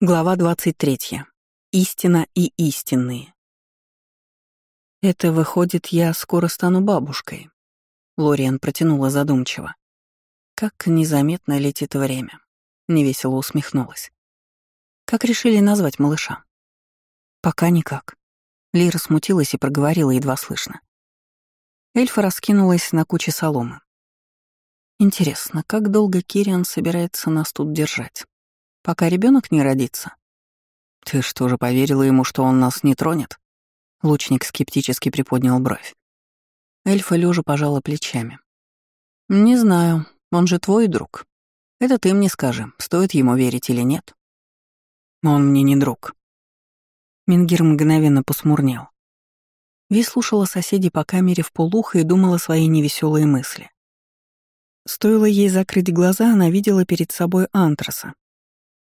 Глава 23. Истина и истинные. «Это выходит, я скоро стану бабушкой», — Лориан протянула задумчиво. «Как незаметно летит время», — невесело усмехнулась. «Как решили назвать малыша?» «Пока никак». Лира смутилась и проговорила едва слышно. Эльфа раскинулась на куче соломы. «Интересно, как долго Кириан собирается нас тут держать?» Пока ребенок не родится. Ты что же поверила ему, что он нас не тронет? Лучник скептически приподнял бровь. Эльфа лежа пожала плечами. Не знаю, он же твой друг. Это ты мне скажи, стоит ему верить или нет. Он мне не друг. Мингир мгновенно посмурнел. Ви слушала соседей по камере в полухо и думала свои невеселые мысли. Стоило ей закрыть глаза, она видела перед собой Антраса,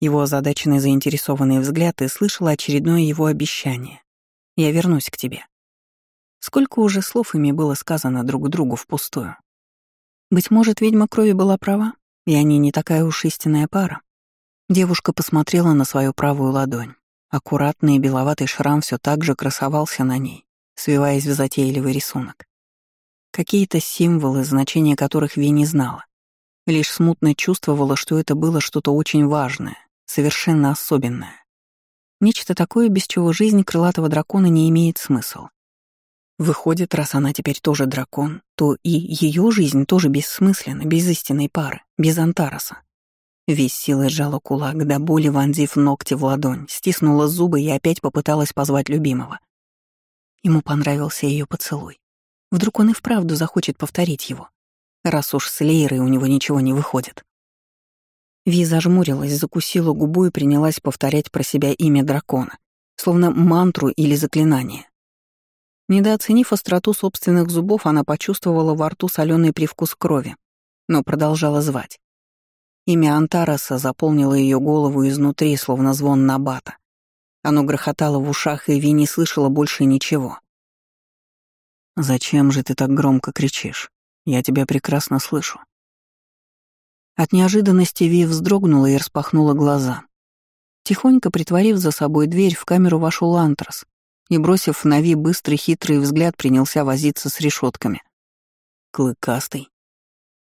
его озадаченный заинтересованный взгляд и слышала очередное его обещание. «Я вернусь к тебе». Сколько уже слов ими было сказано друг другу впустую. Быть может, ведьма крови была права, и они не такая уж истинная пара. Девушка посмотрела на свою правую ладонь. Аккуратный беловатый шрам все так же красовался на ней, свиваясь в затейливый рисунок. Какие-то символы, значения которых Ви не знала. Лишь смутно чувствовала, что это было что-то очень важное, совершенно особенное. Нечто такое, без чего жизнь крылатого дракона не имеет смысла. Выходит, раз она теперь тоже дракон, то и ее жизнь тоже бессмысленна, без истинной пары, без Антараса. Весь силой сжала кулак, до боли вонзив ногти в ладонь, стиснула зубы и опять попыталась позвать любимого. Ему понравился ее поцелуй. Вдруг он и вправду захочет повторить его, раз уж с Лейрой у него ничего не выходит. Ви зажмурилась, закусила губу и принялась повторять про себя имя дракона, словно мантру или заклинание. Недооценив остроту собственных зубов, она почувствовала во рту соленый привкус крови, но продолжала звать. Имя Антараса заполнило ее голову изнутри, словно звон набата. Оно грохотало в ушах, и Ви не слышала больше ничего. «Зачем же ты так громко кричишь? Я тебя прекрасно слышу», от неожиданности Ви вздрогнула и распахнула глаза. Тихонько притворив за собой дверь, в камеру вошел Антрас и, бросив на Ви быстрый хитрый взгляд, принялся возиться с решетками. Клыкастый.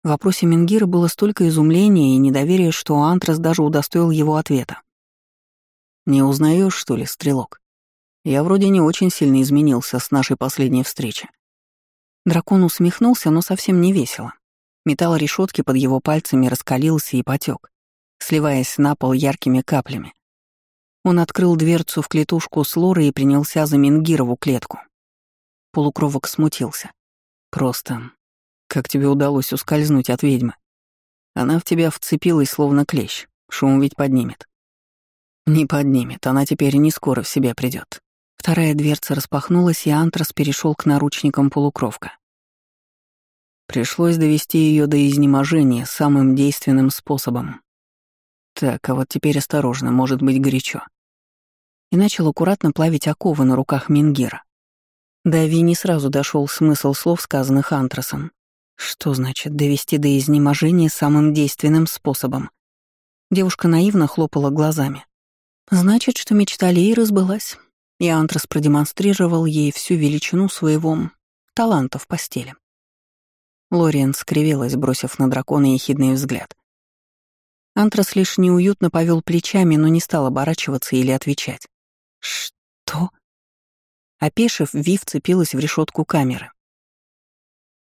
В вопросе Менгира было столько изумления и недоверия, что Антрас даже удостоил его ответа. «Не узнаешь, что ли, стрелок? Я вроде не очень сильно изменился с нашей последней встречи». Дракон усмехнулся, но совсем не весело. Металл решетки под его пальцами раскалился и потек, сливаясь на пол яркими каплями. Он открыл дверцу в клетушку с Лорой и принялся за Мингирову клетку. Полукровок смутился. «Просто... Как тебе удалось ускользнуть от ведьмы? Она в тебя вцепилась, словно клещ. Шум ведь поднимет». «Не поднимет, она теперь не скоро в себя придет. Вторая дверца распахнулась, и Антрас перешел к наручникам полукровка. Пришлось довести ее до изнеможения самым действенным способом. Так, а вот теперь осторожно, может быть горячо. И начал аккуратно плавить оковы на руках Мингира. Дави не сразу дошел смысл слов, сказанных Антрасом. Что значит довести до изнеможения самым действенным способом? Девушка наивно хлопала глазами. Значит, что мечта Лейры сбылась, и Антрас продемонстрировал ей всю величину своего таланта в постели. Лориан скривилась, бросив на дракона ехидный взгляд. Антрас лишь неуютно повел плечами, но не стал оборачиваться или отвечать. «Что?» Опешив, Ви вцепилась в решетку камеры.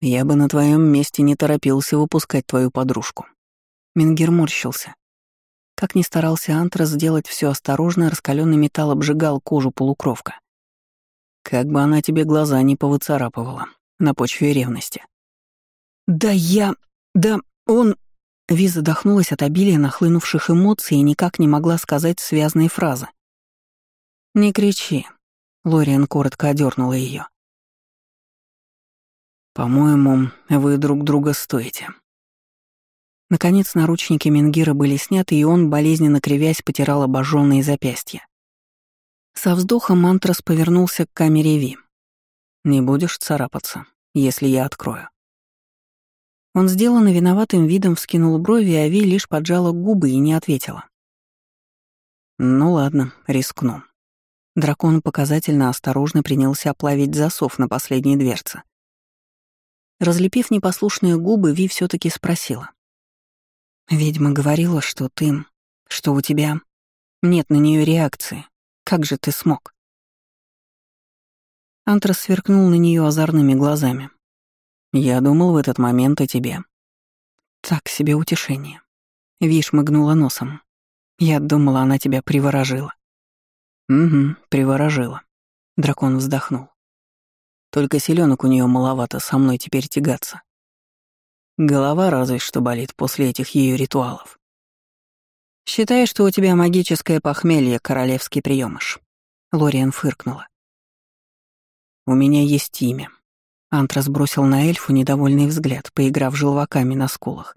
«Я бы на твоем месте не торопился выпускать твою подружку». Мингер морщился. Как ни старался Антрас сделать все осторожно, раскаленный металл обжигал кожу полукровка. Как бы она тебе глаза не повыцарапывала на почве ревности. «Да я... да он...» Ви задохнулась от обилия нахлынувших эмоций и никак не могла сказать связные фразы. «Не кричи», — Лориан коротко одернула ее. «По-моему, вы друг друга стоите». Наконец наручники Менгира были сняты, и он, болезненно кривясь, потирал обожженные запястья. Со вздохом Мантрас повернулся к камере Ви. «Не будешь царапаться, если я открою?» Он сделанно виноватым видом вскинул брови, а Ви лишь поджала губы и не ответила. Ну ладно, рискну. Дракон показательно осторожно принялся оплавить засов на последней дверце. Разлепив непослушные губы, Ви все таки спросила. «Ведьма говорила, что ты... что у тебя... нет на нее реакции. Как же ты смог?» Антрас сверкнул на нее озорными глазами. «Я думал в этот момент о тебе». «Так себе утешение». Ви шмыгнула носом. «Я думала, она тебя приворожила». «Угу, приворожила». Дракон вздохнул. «Только селенок у нее маловато со мной теперь тягаться. Голова разве что болит после этих ее ритуалов. Считай, что у тебя магическое похмелье, королевский приемыш. Лориан фыркнула. «У меня есть имя». Антрас бросил на эльфу недовольный взгляд, поиграв желваками на скулах,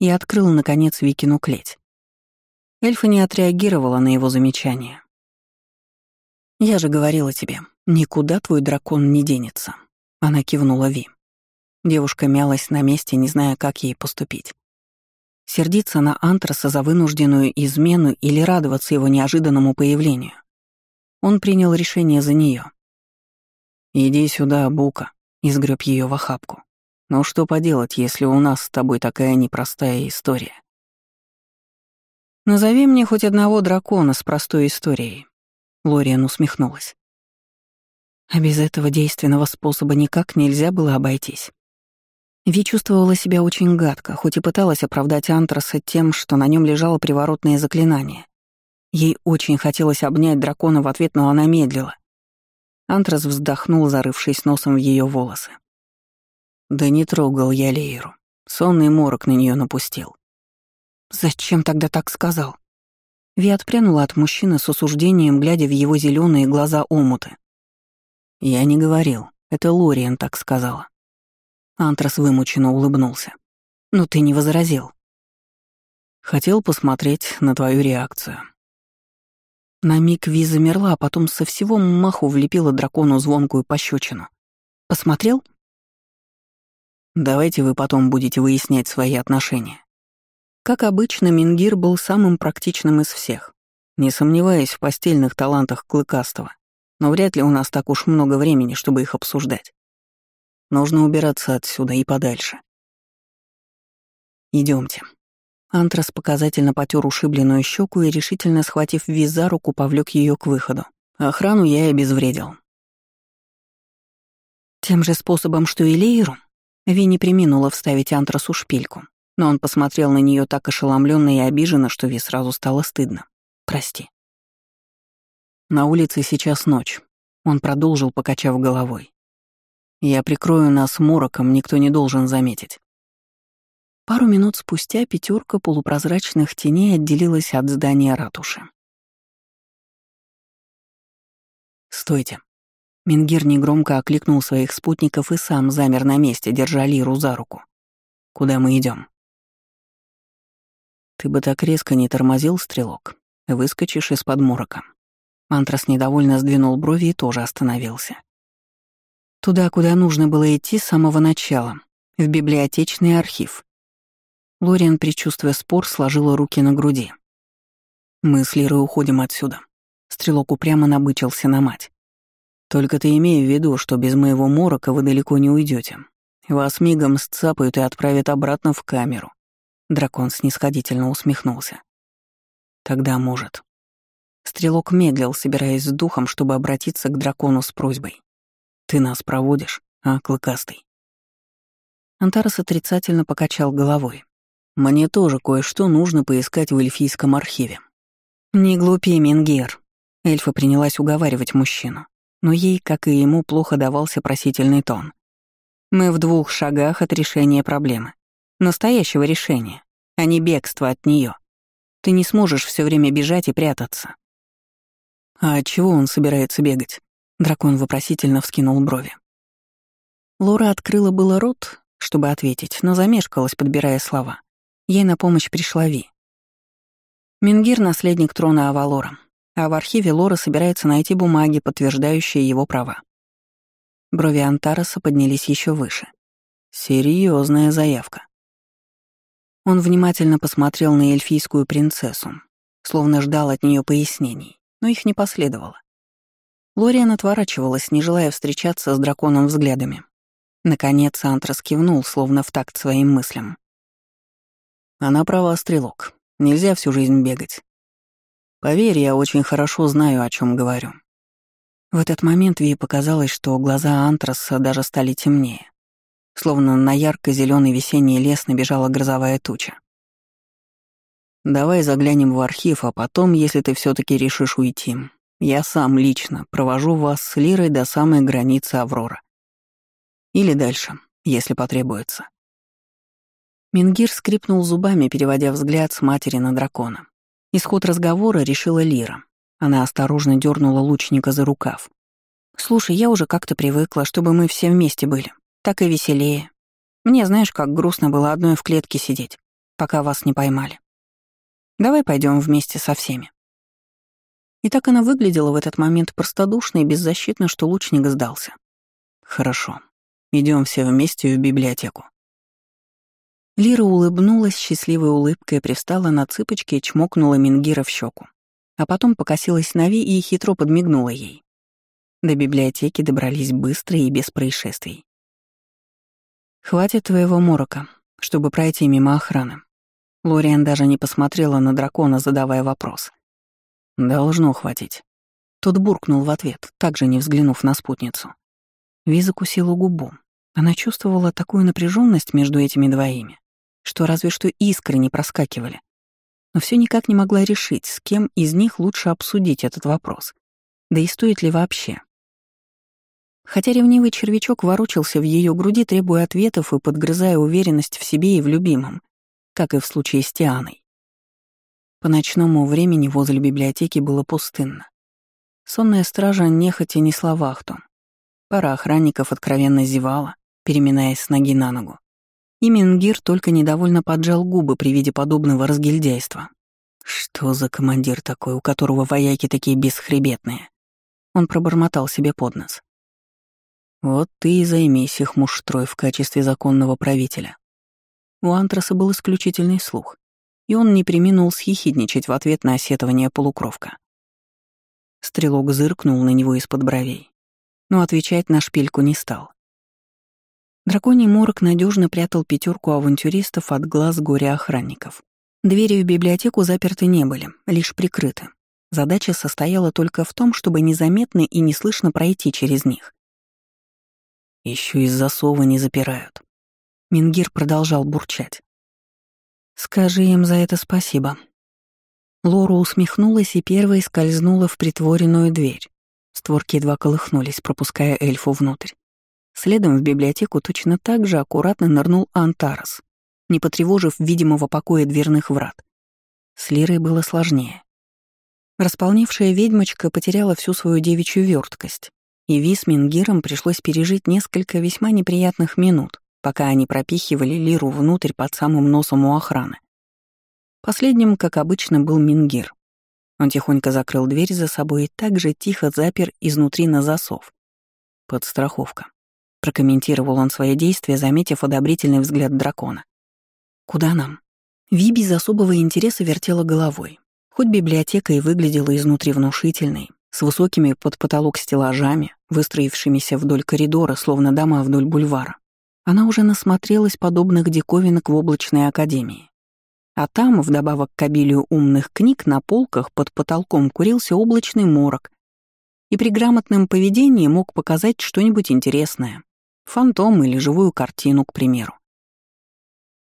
и открыл, наконец, Викину клеть. Эльфа не отреагировала на его замечание. «Я же говорила тебе, никуда твой дракон не денется», — она кивнула Ви. Девушка мялась на месте, не зная, как ей поступить. Сердиться на Антраса за вынужденную измену или радоваться его неожиданному появлению. Он принял решение за нее. «Иди сюда, Бука», — изгреб ее в охапку. «Ну что поделать, если у нас с тобой такая непростая история?» «Назови мне хоть одного дракона с простой историей», — Лориан усмехнулась. А без этого действенного способа никак нельзя было обойтись. Ви чувствовала себя очень гадко, хоть и пыталась оправдать Антраса тем, что на нем лежало приворотное заклинание. Ей очень хотелось обнять дракона в ответ, но она медлила. Антрас вздохнул, зарывшись носом в ее волосы. Да не трогал я Лейру. Сонный морок на нее напустил. «Зачем тогда так сказал?» Ви отпрянула от мужчины с осуждением, глядя в его зеленые глаза омуты. «Я не говорил. Это Лориан так сказала». Антрас вымученно улыбнулся. «Но ты не возразил». «Хотел посмотреть на твою реакцию». На миг Ви замерла, а потом со всего маху влепила дракону звонкую пощечину. «Посмотрел?» «Давайте вы потом будете выяснять свои отношения». Как обычно, Мингир был самым практичным из всех, не сомневаясь в постельных талантах Клыкастого, но вряд ли у нас так уж много времени, чтобы их обсуждать. Нужно убираться отсюда и подальше. Идемте. Антрас показательно потер ушибленную щеку и, решительно схватив виз за руку, повлек ее к выходу. Охрану я и обезвредил. Тем же способом, что и Лейру, Ви не приминула вставить Антрасу шпильку, но он посмотрел на нее так ошеломленно и обиженно, что Ви сразу стало стыдно. «Прости». На улице сейчас ночь. Он продолжил, покачав головой. Я прикрою нас мороком, никто не должен заметить. Пару минут спустя пятерка полупрозрачных теней отделилась от здания ратуши. «Стойте!» Мингир негромко окликнул своих спутников и сам замер на месте, держа Лиру за руку. «Куда мы идем? «Ты бы так резко не тормозил, стрелок. Выскочишь из-под морока». Антрас недовольно сдвинул брови и тоже остановился. Туда, куда нужно было идти с самого начала, в библиотечный архив. Лориан, предчувствуя спор, сложила руки на груди. «Мы с Лирой уходим отсюда». Стрелок упрямо набычился на мать. «Только ты имей в виду, что без моего морока вы далеко не уйдете. Вас мигом сцапают и отправят обратно в камеру». Дракон снисходительно усмехнулся. «Тогда может». Стрелок медлил, собираясь с духом, чтобы обратиться к дракону с просьбой. Ты нас проводишь, а, Клыкастый?» Антарес отрицательно покачал головой. «Мне тоже кое-что нужно поискать в эльфийском архиве». «Не глупи, Мингер». Эльфа принялась уговаривать мужчину, но ей, как и ему, плохо давался просительный тон. «Мы в двух шагах от решения проблемы. Настоящего решения, а не бегства от нее. Ты не сможешь все время бежать и прятаться». «А от чего он собирается бегать?» Дракон вопросительно вскинул брови. Лора открыла было рот, чтобы ответить, но замешкалась, подбирая слова. Ей на помощь пришла Ви. Мингир — наследник трона Авалора, а в архиве Лора собирается найти бумаги, подтверждающие его права. Брови Антараса поднялись еще выше. Серьезная заявка. Он внимательно посмотрел на эльфийскую принцессу. словно ждал от нее пояснений, но их не последовало. Лориан отворачивалась, не желая встречаться с драконом взглядами. Наконец Антрас кивнул, словно в такт своим мыслям. Она права, стрелок. Нельзя всю жизнь бегать. Поверь, я очень хорошо знаю, о чем говорю. В этот момент Ви показалось, что глаза Антраса даже стали темнее. Словно на ярко зеленый весенний лес набежала грозовая туча. «Давай заглянем в архив, а потом, если ты все таки решишь уйти, я сам лично провожу вас с Лирой до самой границы Аврора. Или дальше, если потребуется». Мингир скрипнул зубами, переводя взгляд с матери на дракона. Исход разговора решила Лира. Она осторожно дернула лучника за рукав. «Слушай, я уже как-то привыкла, чтобы мы все вместе были. Так и веселее. Мне, знаешь, как грустно было одной в клетке сидеть, пока вас не поймали. Давай пойдем вместе со всеми». И так она выглядела в этот момент простодушно и беззащитно, что лучник сдался. «Хорошо. Идем все вместе в библиотеку». Лира улыбнулась счастливой улыбкой, пристала на цыпочки и чмокнула Мингира в щеку. А потом покосилась на Ви и хитро подмигнула ей. До библиотеки добрались быстро и без происшествий. «Хватит твоего морока, чтобы пройти мимо охраны». Лориан даже не посмотрела на дракона, задавая вопрос. «Должно хватить». Тот буркнул в ответ, также не взглянув на спутницу. Ви закусила губу. Она чувствовала такую напряженность между этими двоими, что разве что искры не проскакивали. Но все никак не могла решить, с кем из них лучше обсудить этот вопрос. Да и стоит ли вообще. Хотя ревнивый червячок ворочался в ее груди, требуя ответов и подгрызая уверенность в себе и в любимом, как и в случае с Тианой. По ночному времени возле библиотеки было пустынно. Сонная стража нехотя несла вахту. Пара охранников откровенно зевала, переминаясь с ноги на ногу. И Мингир только недовольно поджал губы при виде подобного разгильдяйства. Что за командир такой, у которого вояки такие бесхребетные? Он пробормотал себе под нос. Вот ты и займись их муштрой в качестве законного правителя. У Антраса был исключительный слух, и он не приминул схихидничать в ответ на осетование полукровка. Стрелок зыркнул на него из-под бровей, но отвечать на шпильку не стал. Драконий морок надежно прятал пятерку авантюристов от глаз горя-охранников. Двери в библиотеку заперты не были, лишь прикрыты. Задача состояла только в том, чтобы незаметно и неслышно пройти через них. Еще из засова не запирают. Мингир продолжал бурчать. «Скажи им за это спасибо». Лора усмехнулась и первой скользнула в притворенную дверь. Створки едва колыхнулись, пропуская эльфу внутрь. Следом в библиотеку точно так же аккуратно нырнул Антарас, не потревожив видимого покоя дверных врат. С Лирой было сложнее. Располневшая ведьмочка потеряла всю свою девичью верткость, и Ви пришлось пережить несколько весьма неприятных минут, пока они пропихивали Лиру внутрь под самым носом у охраны. Последним, как обычно, был Мингир. Он тихонько закрыл дверь за собой и также тихо запер изнутри на засов. Подстраховка. Прокомментировал он свои действия, заметив одобрительный взгляд дракона. «Куда нам?» Ви без особого интереса вертела головой. Хоть библиотека и выглядела изнутри внушительной, с высокими под потолок стеллажами, выстроившимися вдоль коридора, словно дома вдоль бульвара. Она уже насмотрелась подобных диковинок в облачной академии. А там, вдобавок к обилию умных книг, на полках под потолком курился облачный морок, и при грамотном поведении мог показать что-нибудь интересное. Фантом или живую картину, к примеру.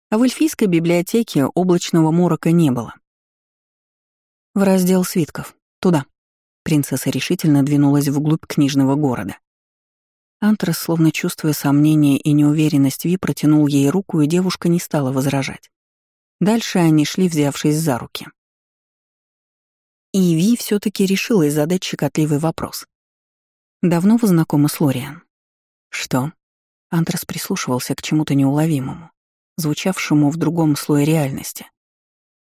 А в эльфийской библиотеке облачного морока не было. В раздел свитков. Туда. Принцесса решительно двинулась вглубь книжного города. Антрас, словно чувствуя сомнение и неуверенность Ви, протянул ей руку, и девушка не стала возражать. Дальше они шли, взявшись за руки. И Ви все таки решилась задать щекотливый вопрос. «Давно вы знакомы с Лориан?» «Что?» Антрас прислушивался к чему-то неуловимому, звучавшему в другом слое реальности.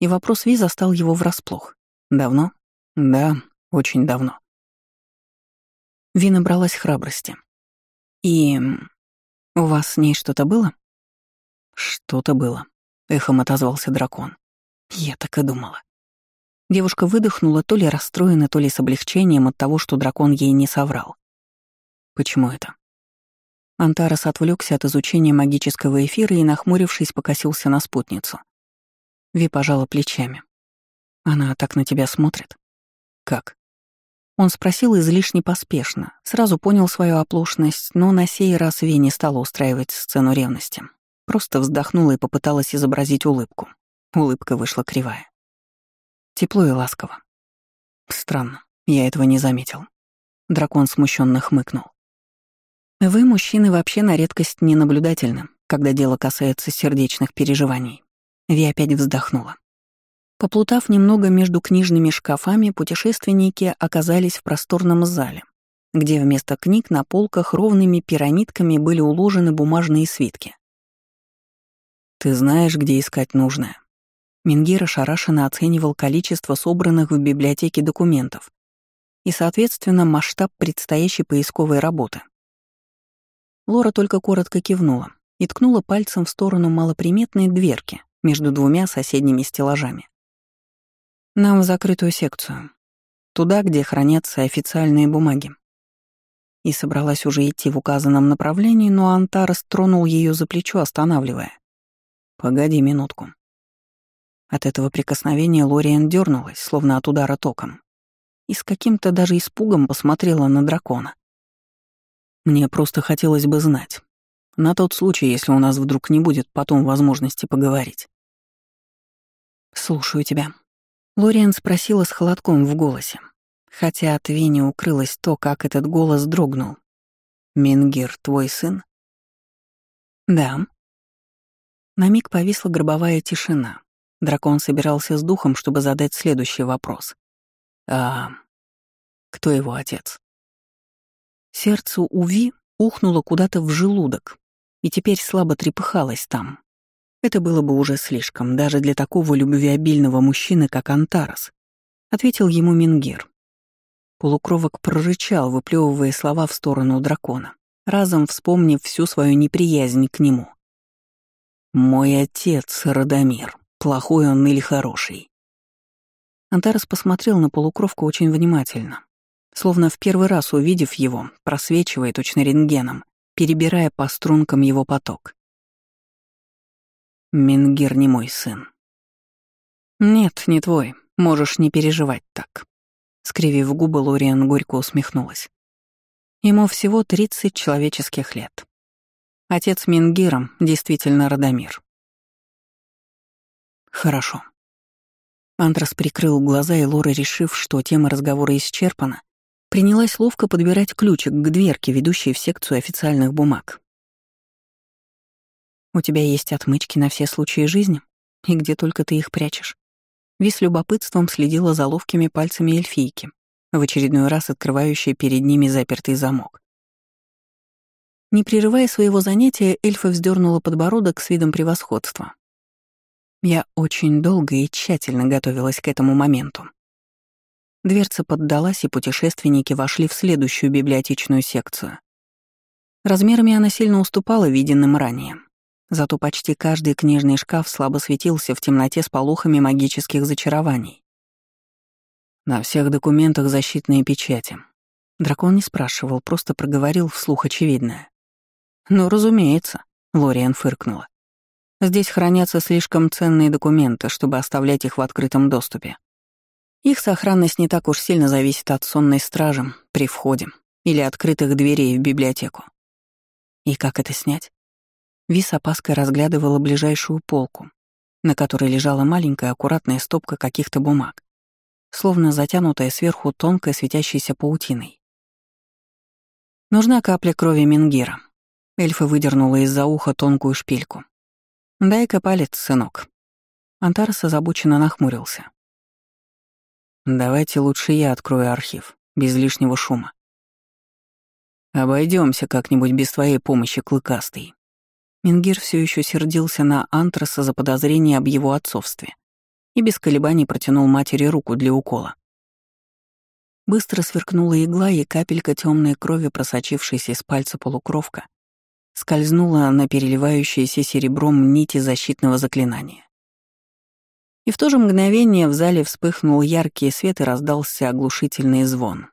И вопрос Ви застал его врасплох. «Давно?» «Да, очень давно». Ви набралась храбрости. «И... у вас с ней что-то было?» «Что-то было», — эхом отозвался дракон. «Я так и думала». Девушка выдохнула то ли расстроена, то ли с облегчением от того, что дракон ей не соврал. Почему это? Антарас отвлекся от изучения магического эфира и, нахмурившись, покосился на спутницу. Ви пожала плечами. Она так на тебя смотрит. Как? Он спросил излишне поспешно, сразу понял свою оплошность, но на сей раз Ви не стала устраивать сцену ревности. Просто вздохнула и попыталась изобразить улыбку. Улыбка вышла кривая. Тепло и ласково. Странно, я этого не заметил. Дракон смущенно хмыкнул. Вы, мужчины, вообще на редкость ненаблюдательны, когда дело касается сердечных переживаний. Ви опять вздохнула. Поплутав немного между книжными шкафами, путешественники оказались в просторном зале, где вместо книг на полках ровными пирамидками были уложены бумажные свитки. «Ты знаешь, где искать нужное?» Мингир ошарашенно оценивал количество собранных в библиотеке документов и, соответственно, масштаб предстоящей поисковой работы. Лора только коротко кивнула и ткнула пальцем в сторону малоприметной дверки между двумя соседними стеллажами. «Нам в закрытую секцию. Туда, где хранятся официальные бумаги». И собралась уже идти в указанном направлении, но Антарес тронул ее за плечо, останавливая. «Погоди минутку». От этого прикосновения Лориан дернулась, словно от удара током, и с каким-то даже испугом посмотрела на дракона. Мне просто хотелось бы знать. На тот случай, если у нас вдруг не будет потом возможности поговорить. «Слушаю тебя». Лориан спросила с холодком в голосе, хотя от Вини укрылось то, как этот голос дрогнул. «Мингир, твой сын?» «Да». На миг повисла гробовая тишина. Дракон собирался с духом, чтобы задать следующий вопрос. «А кто его отец?» Сердце Уви ухнуло куда-то в желудок и теперь слабо трепыхалось там. Это было бы уже слишком, даже для такого любвеобильного мужчины, как Антарас, ответил ему Мингир. Полукровок прорычал, выплевывая слова в сторону дракона, разом вспомнив всю свою неприязнь к нему. «Мой отец, Радомир, плохой он или хороший?» Антарас посмотрел на полукровку очень внимательно, словно в первый раз увидев его, просвечивая точно рентгеном, перебирая по стрункам его поток. «Мингер не мой сын». «Нет, не твой. Можешь не переживать так». Скривив губы, Лориан горько усмехнулась. Ему всего 30 человеческих лет. Отец Мингиром действительно Радомир. Хорошо. Антрас прикрыл глаза, и Лора, решив, что тема разговора исчерпана, Принялась ловко подбирать ключик к дверке, ведущей в секцию официальных бумаг. «У тебя есть отмычки на все случаи жизни? И где только ты их прячешь?» Ви любопытством следила за ловкими пальцами эльфийки, в очередной раз открывающей перед ними запертый замок. Не прерывая своего занятия, эльфа вздернула подбородок с видом превосходства. Я очень долго и тщательно готовилась к этому моменту. Дверца поддалась, и путешественники вошли в следующую библиотечную секцию. Размерами она сильно уступала виденным ранее. Зато почти каждый книжный шкаф слабо светился в темноте с полухами магических зачарований. На всех документах защитные печати. Дракон не спрашивал, просто проговорил вслух очевидное. «Ну, разумеется», — Лориан фыркнула. «Здесь хранятся слишком ценные документы, чтобы оставлять их в открытом доступе. Их сохранность не так уж сильно зависит от сонной стражи при входе или открытых дверей в библиотеку. И как это снять? Ви с опаской разглядывала ближайшую полку, на которой лежала маленькая аккуратная стопка каких-то бумаг, словно затянутая сверху тонкой светящейся паутиной. Нужна капля крови Мингира. Эльфа выдернула из-за уха тонкую шпильку. «Дай-ка палец, сынок». Антарес озабоченно нахмурился. Давайте лучше я открою архив, без лишнего шума. Обойдемся как-нибудь без твоей помощи, клыкастый. Мингир все еще сердился на Антраса за подозрение об его отцовстве и без колебаний протянул матери руку для укола. Быстро сверкнула игла, и капелька темной крови, просочившаяся из пальца полукровка, скользнула на переливающиеся серебром нити защитного заклинания. И в то же мгновение в зале вспыхнул яркий свет и раздался оглушительный звон.